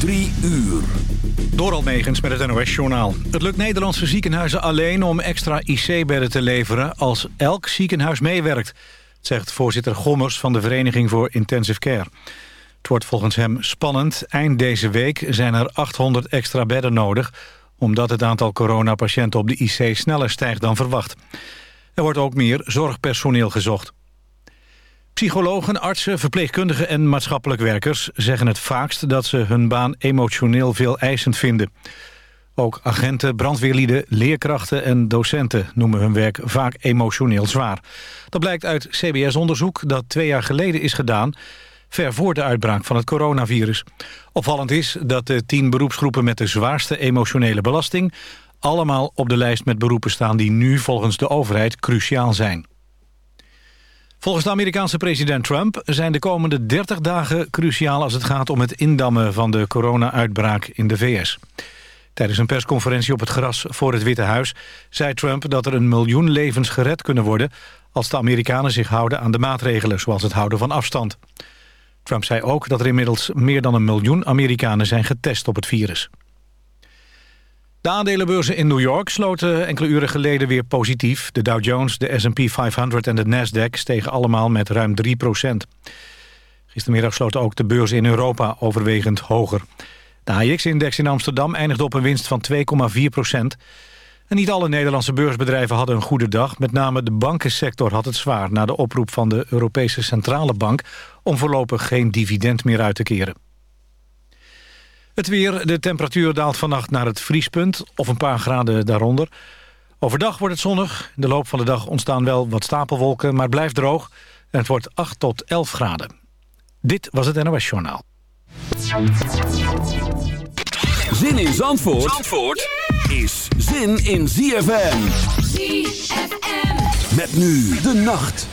Drie uur. Door Almegens met het NOS-journaal. Het lukt Nederlandse ziekenhuizen alleen om extra IC-bedden te leveren... als elk ziekenhuis meewerkt, zegt voorzitter Gommers van de Vereniging voor Intensive Care. Het wordt volgens hem spannend. Eind deze week zijn er 800 extra bedden nodig... omdat het aantal coronapatiënten op de IC sneller stijgt dan verwacht. Er wordt ook meer zorgpersoneel gezocht. Psychologen, artsen, verpleegkundigen en maatschappelijk werkers zeggen het vaakst dat ze hun baan emotioneel veel eisend vinden. Ook agenten, brandweerlieden, leerkrachten en docenten noemen hun werk vaak emotioneel zwaar. Dat blijkt uit CBS-onderzoek dat twee jaar geleden is gedaan, ver voor de uitbraak van het coronavirus. Opvallend is dat de tien beroepsgroepen met de zwaarste emotionele belasting allemaal op de lijst met beroepen staan die nu volgens de overheid cruciaal zijn. Volgens de Amerikaanse president Trump zijn de komende 30 dagen cruciaal als het gaat om het indammen van de corona-uitbraak in de VS. Tijdens een persconferentie op het gras voor het Witte Huis zei Trump dat er een miljoen levens gered kunnen worden als de Amerikanen zich houden aan de maatregelen, zoals het houden van afstand. Trump zei ook dat er inmiddels meer dan een miljoen Amerikanen zijn getest op het virus. De aandelenbeurzen in New York sloten enkele uren geleden weer positief. De Dow Jones, de S&P 500 en de Nasdaq stegen allemaal met ruim 3 procent. Gistermiddag sloten ook de beurzen in Europa overwegend hoger. De AX-index in Amsterdam eindigde op een winst van 2,4 procent. En niet alle Nederlandse beursbedrijven hadden een goede dag. Met name de bankensector had het zwaar... na de oproep van de Europese Centrale Bank... om voorlopig geen dividend meer uit te keren. Het weer, de temperatuur daalt vannacht naar het vriespunt of een paar graden daaronder. Overdag wordt het zonnig. In de loop van de dag ontstaan wel wat stapelwolken, maar het blijft droog. En het wordt 8 tot 11 graden. Dit was het NOS Journaal. Zin in Zandvoort, Zandvoort is zin in ZFM. ZFM. Met nu de nacht.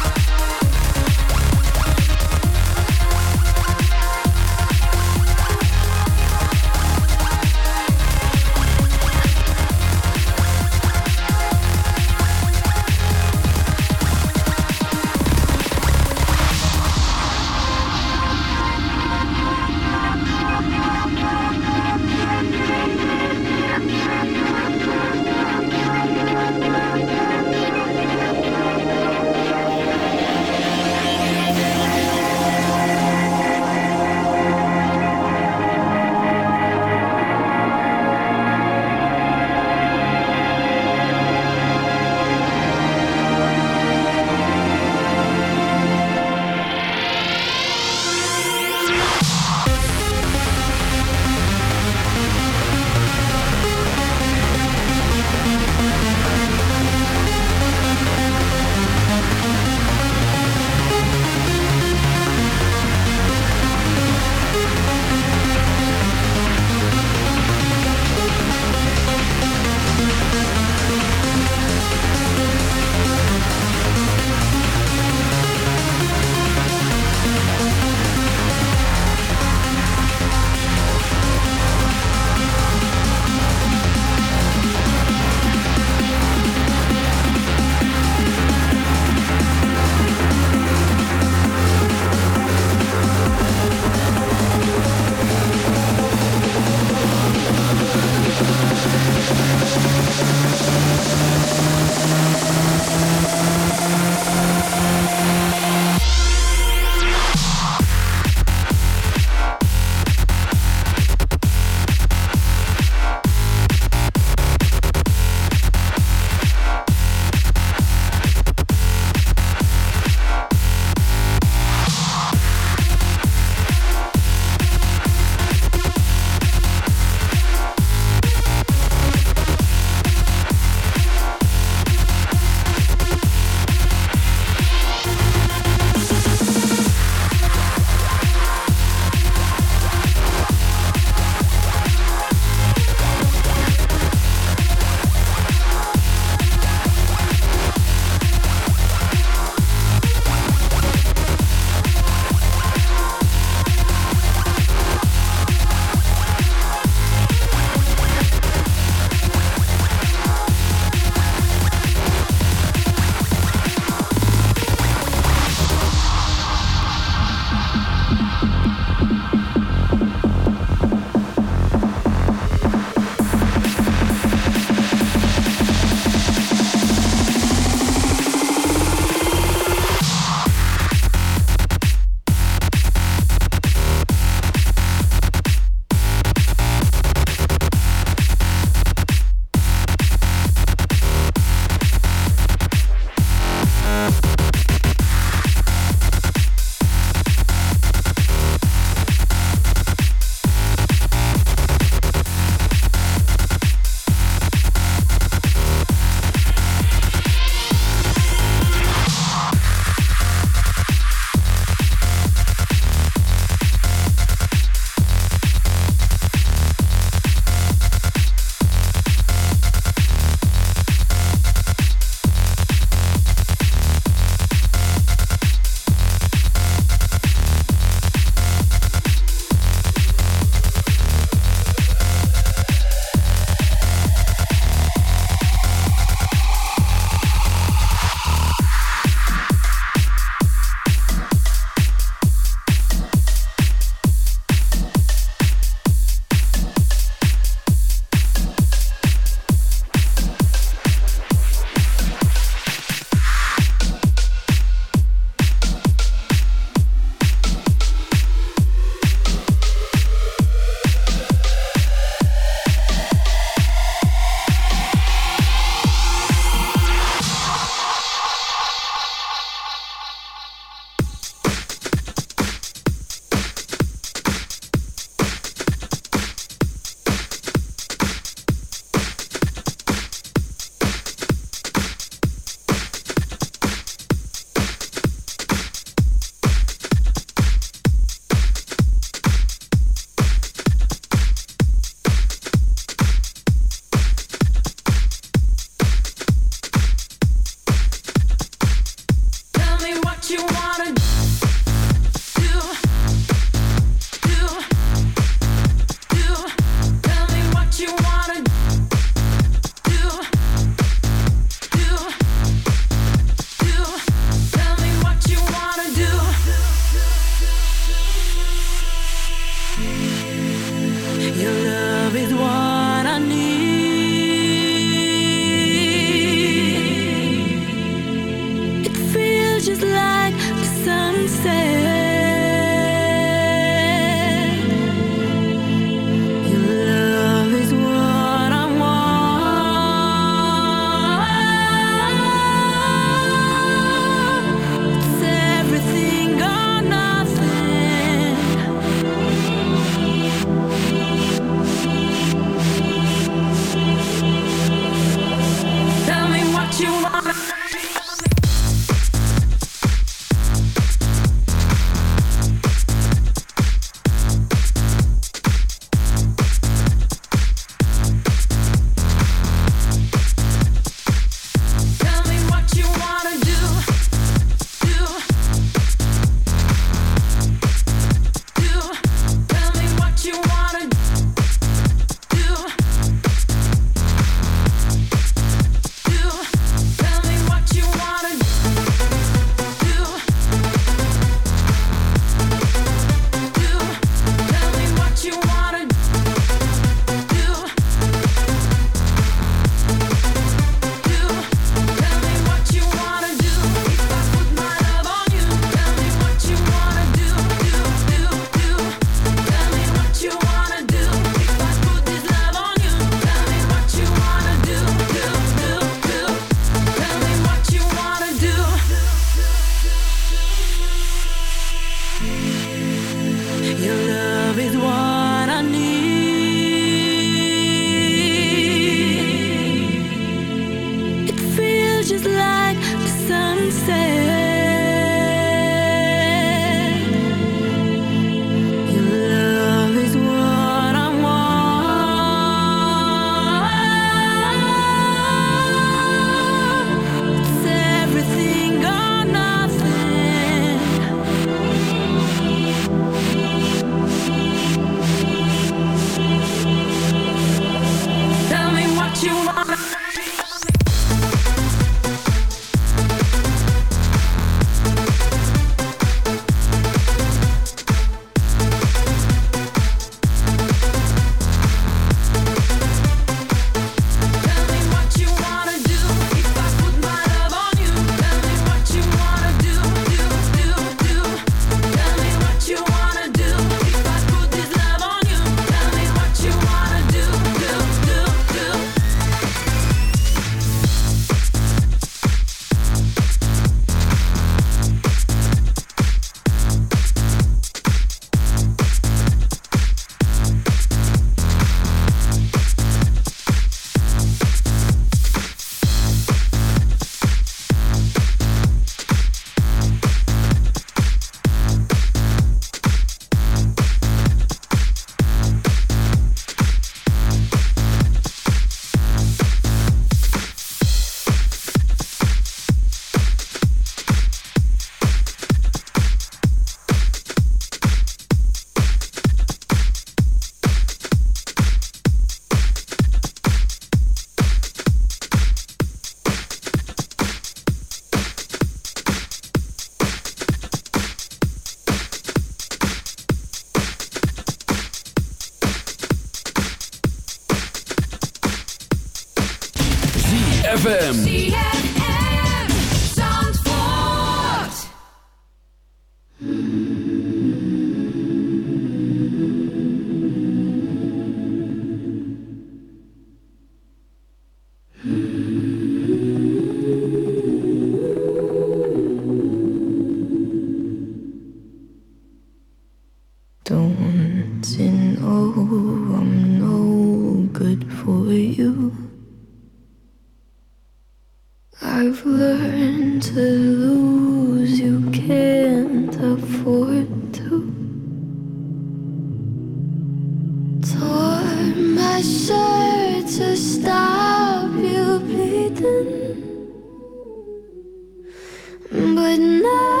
But now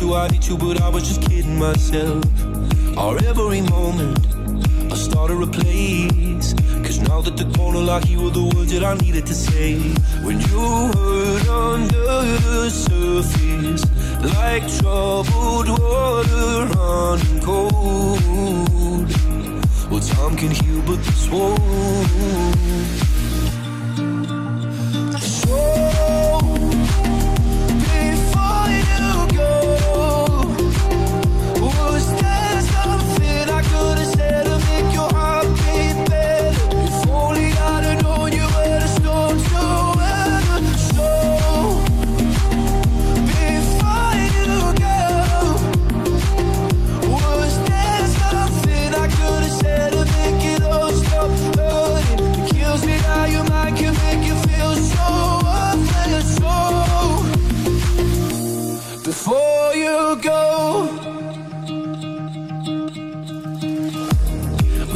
you, I hate you, but I was just kidding myself. Our every moment, I started a place. Cause now that the corner like you were the words that I needed to say.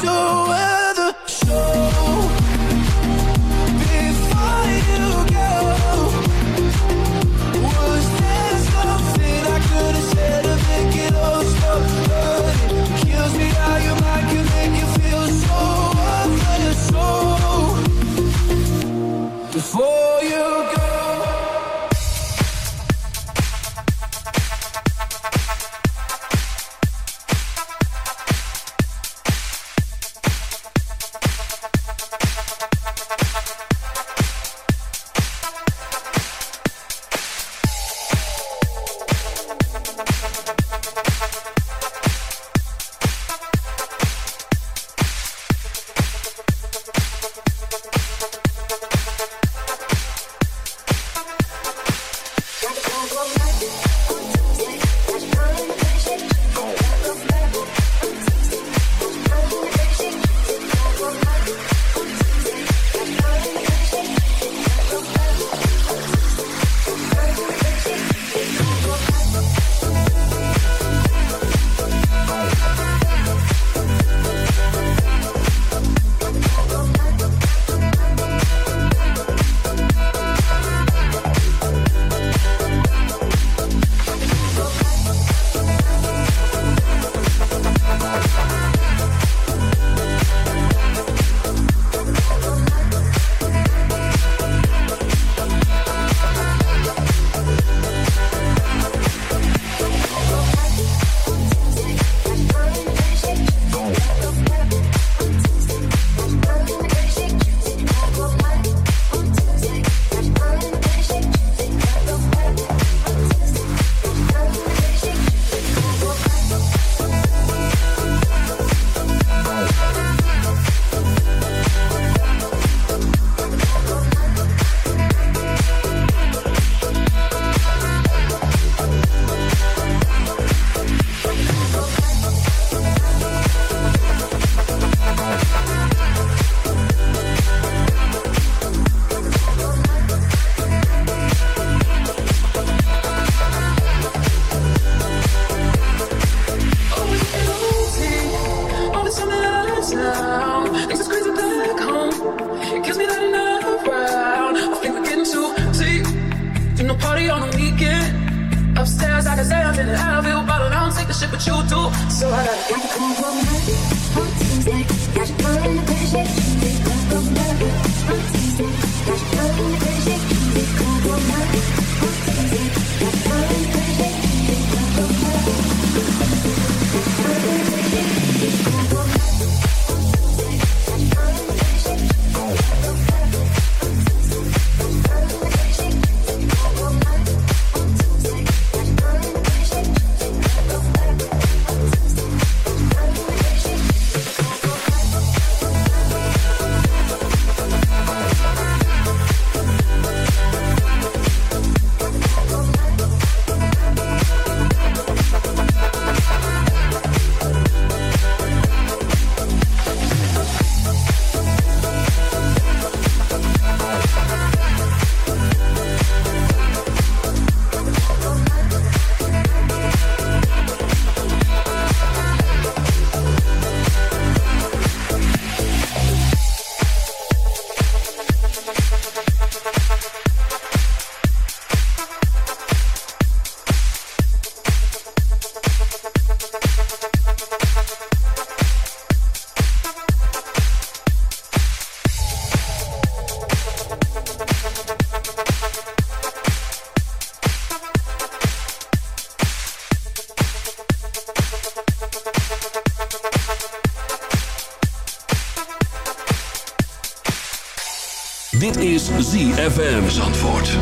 so well ZFM Zandvoort.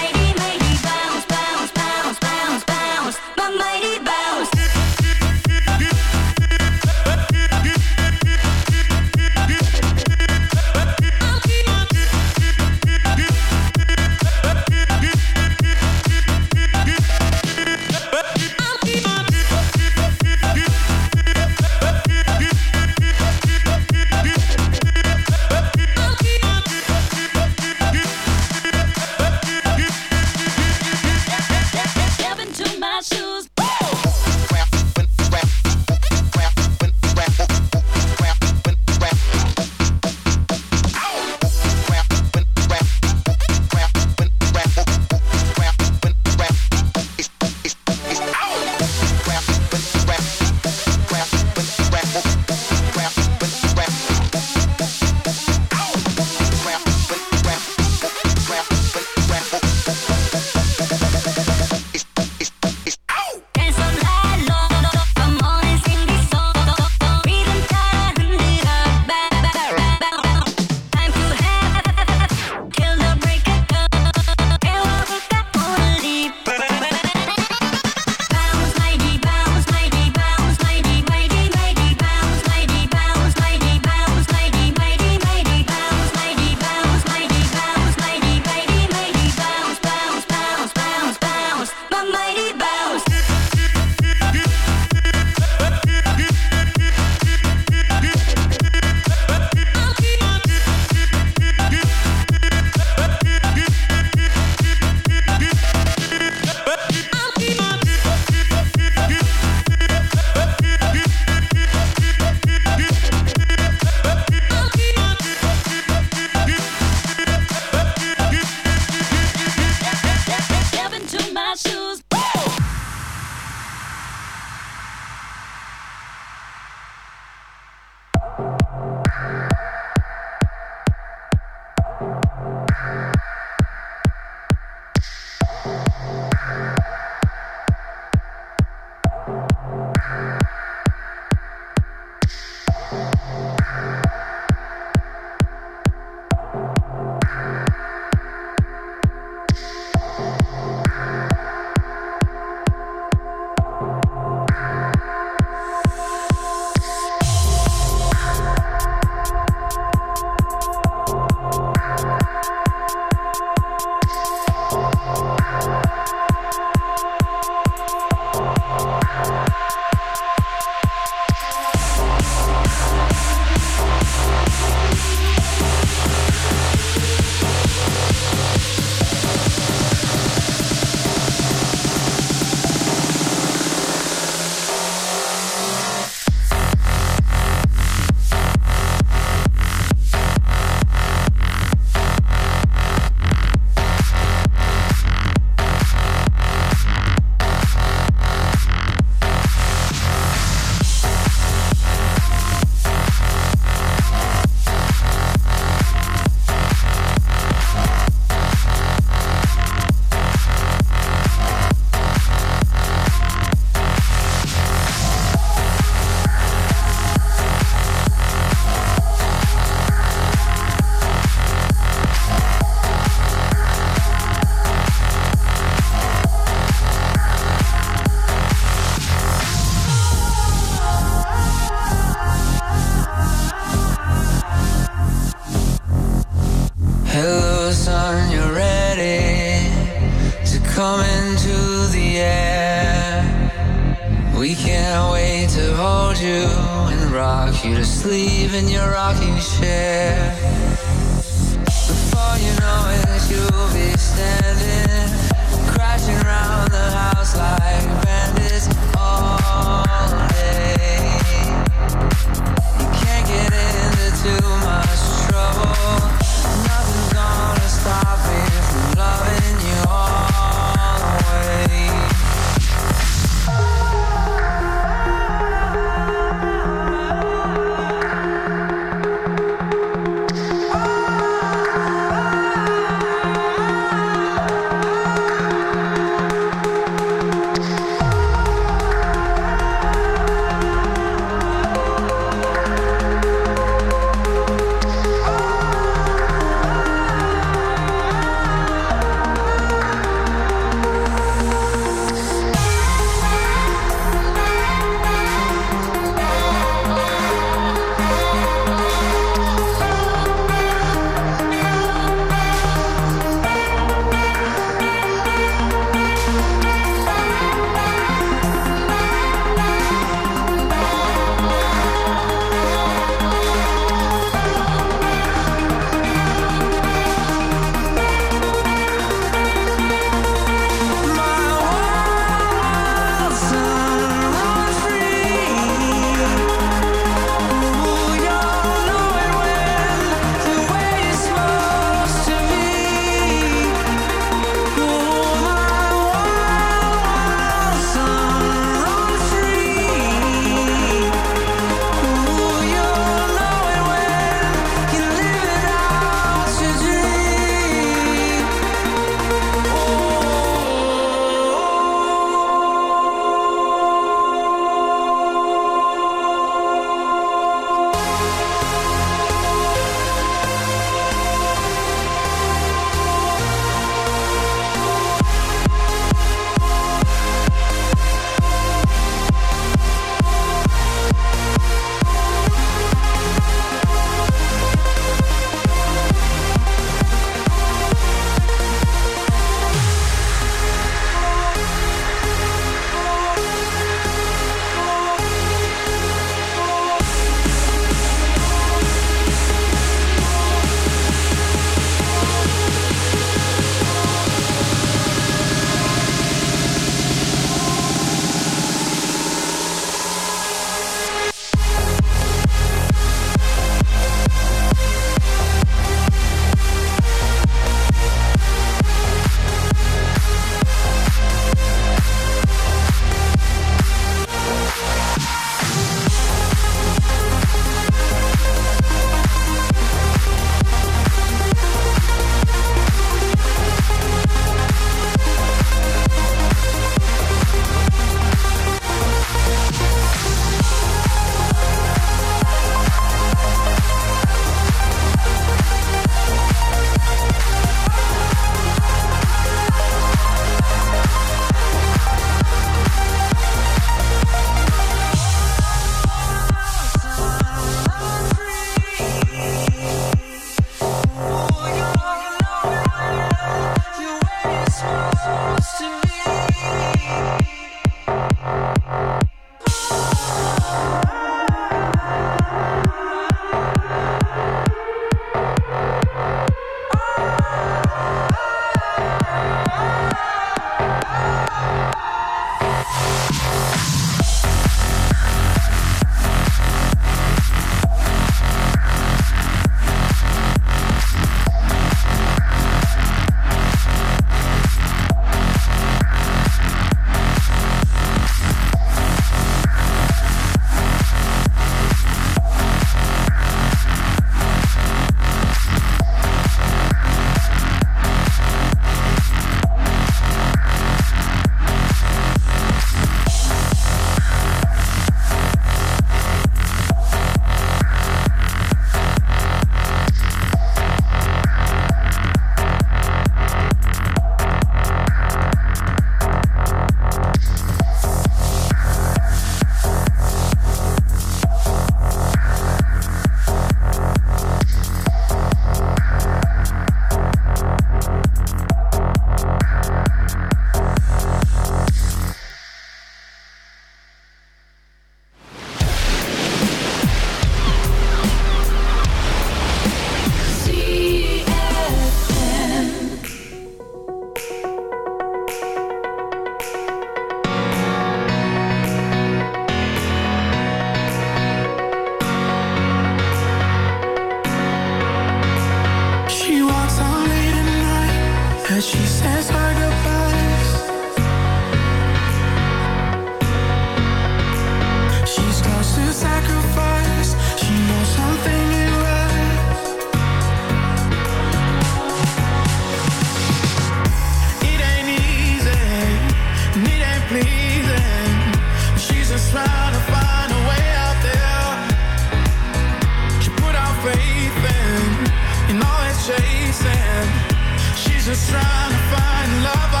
trying to find love.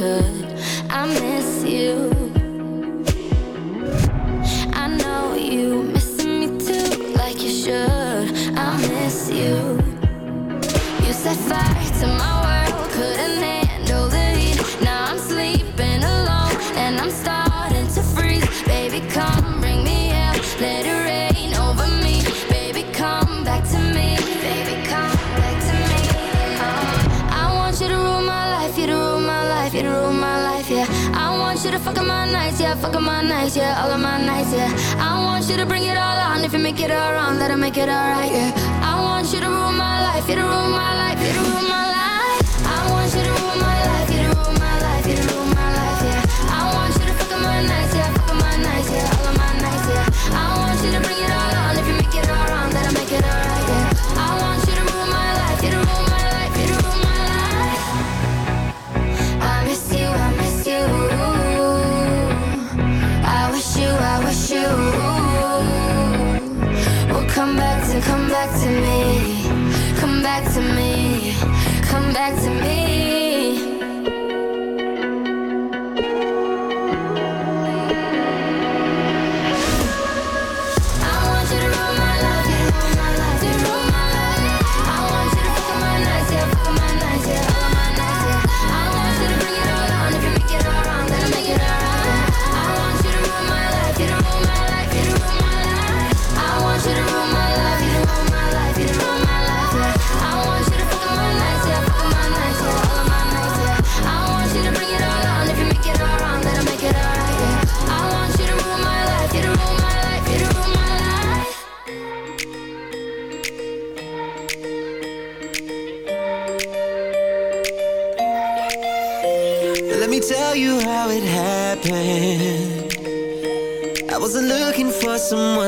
I miss you. I know you me too, like you should. I miss you. You set fire to my world, couldn't handle the heat. Now I'm alone and I'm to freeze. Baby, come bring me out. Let it nights, yeah, up my nights, yeah, all of my nights, yeah. I want you to bring it all on. If you make it all wrong, that'll make it alright, yeah. I want you to rule my life, you to rule my life, you to rule my life. back to me. I wasn't looking for someone